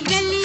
गली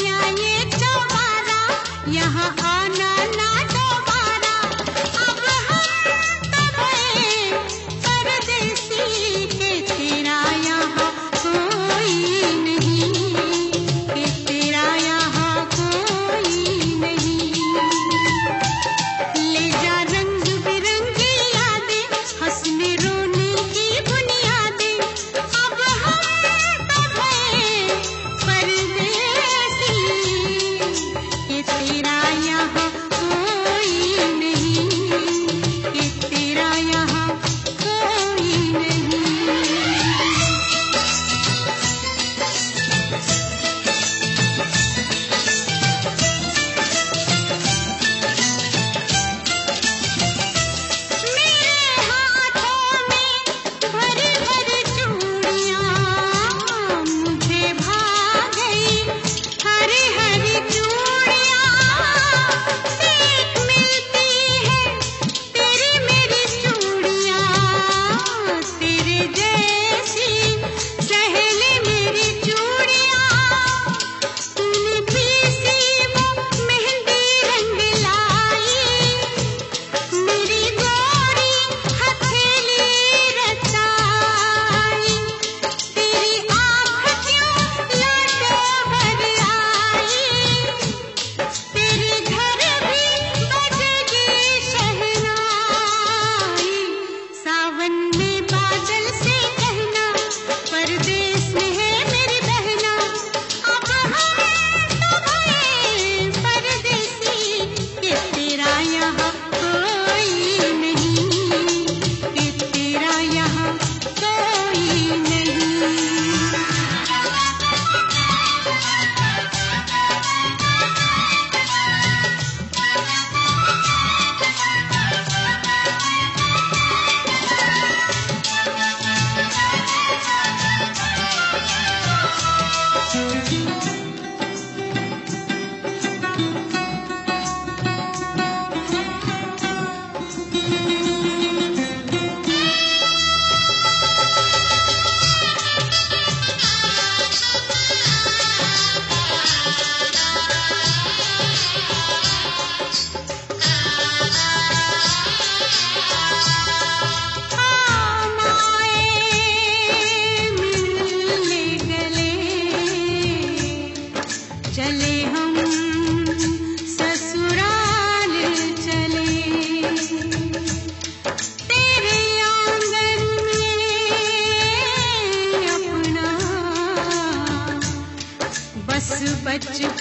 much